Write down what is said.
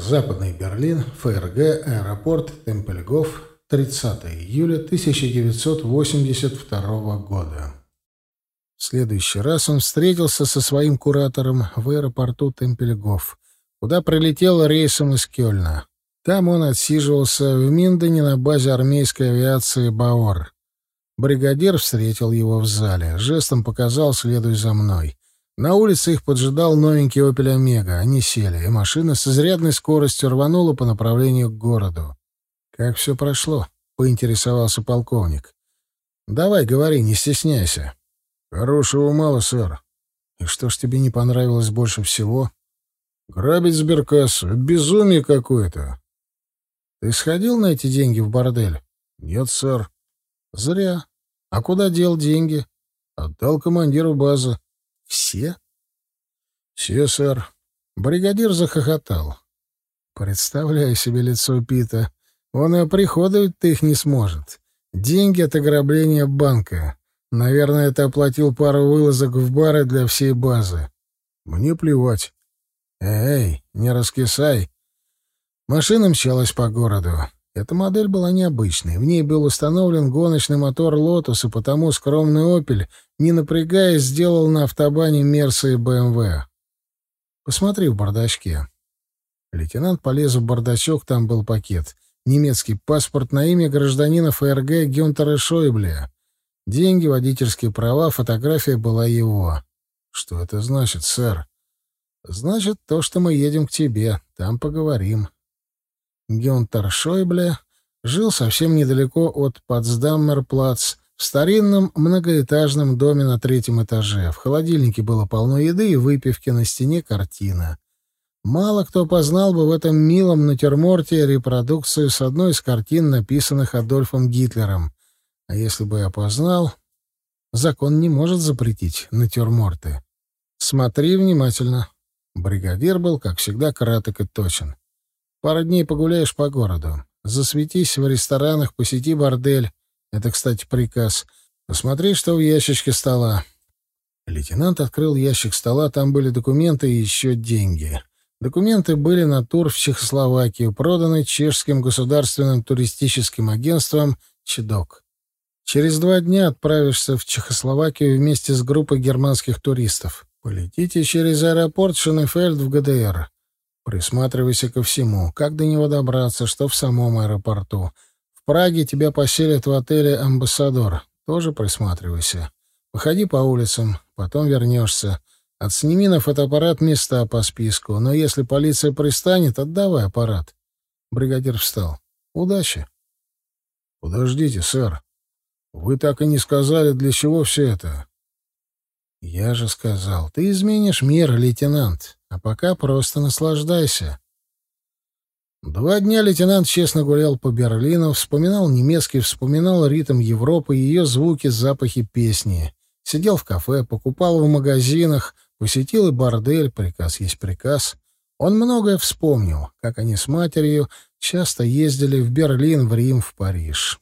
Западный Берлин, ФРГ, аэропорт Темпельгоф, 30 июля 1982 года. В следующий раз он встретился со своим куратором в аэропорту Темпельгоф, куда прилетел рейсом из Кёльна. Там он отсиживался в Миндене на базе армейской авиации «Баор». Бригадир встретил его в зале, жестом показал «следуй за мной». На улице их поджидал новенький «Опель Омега». Они сели, и машина с изрядной скоростью рванула по направлению к городу. «Как все прошло?» — поинтересовался полковник. «Давай, говори, не стесняйся». «Хорошего мало, сэр». «И что ж тебе не понравилось больше всего?» «Грабить сберкассу. Безумие какое-то». «Ты сходил на эти деньги в бордель?» «Нет, сэр». «Зря. А куда дел деньги?» «Отдал командиру базы». «Все?» «Все, сэр». Бригадир захохотал. «Представляю себе лицо Пита. Он и оприходовать-то их не сможет. Деньги от ограбления банка. Наверное, это оплатил пару вылазок в бары для всей базы. Мне плевать. Эй, не раскисай». Машина мчалась по городу. Эта модель была необычной. В ней был установлен гоночный мотор «Лотос», и потому скромный «Опель», не напрягаясь, сделал на автобане «Мерса» и «БМВ». «Посмотри в бардачке». Лейтенант полез в бардачок, там был пакет. Немецкий паспорт на имя гражданина ФРГ Гюнтера Шойбле. Деньги, водительские права, фотография была его. «Что это значит, сэр?» «Значит, то, что мы едем к тебе. Там поговорим». Гюнтер Шойбле жил совсем недалеко от Потсдаммерплац, в старинном многоэтажном доме на третьем этаже. В холодильнике было полно еды и выпивки, на стене картина. Мало кто познал бы в этом милом натюрморте репродукцию с одной из картин, написанных Адольфом Гитлером. А если бы я познал, закон не может запретить натюрморты. Смотри внимательно. Бригадир был, как всегда, краток и точен. Пару дней погуляешь по городу. Засветись в ресторанах, посети бордель. Это, кстати, приказ. Посмотри, что в ящичке стола. Лейтенант открыл ящик стола, там были документы и еще деньги. Документы были на тур в Чехословакию, проданный чешским государственным туристическим агентством «Чедок». Через два дня отправишься в Чехословакию вместе с группой германских туристов. Полетите через аэропорт Шенефельд в ГДР. Присматривайся ко всему. Как до него добраться, что в самом аэропорту. В Праге тебя поселят в отеле «Амбассадор». Тоже присматривайся. Походи по улицам, потом вернешься. Отсними на фотоаппарат места по списку, но если полиция пристанет, отдавай аппарат. Бригадир встал. Удачи. Подождите, сэр. Вы так и не сказали, для чего все это. Я же сказал, ты изменишь мир, лейтенант. А пока просто наслаждайся. Два дня лейтенант честно гулял по Берлину, вспоминал немецкий, вспоминал ритм Европы, ее звуки, запахи песни. Сидел в кафе, покупал в магазинах, посетил и бордель, приказ есть приказ. Он многое вспомнил, как они с матерью часто ездили в Берлин, в Рим, в Париж.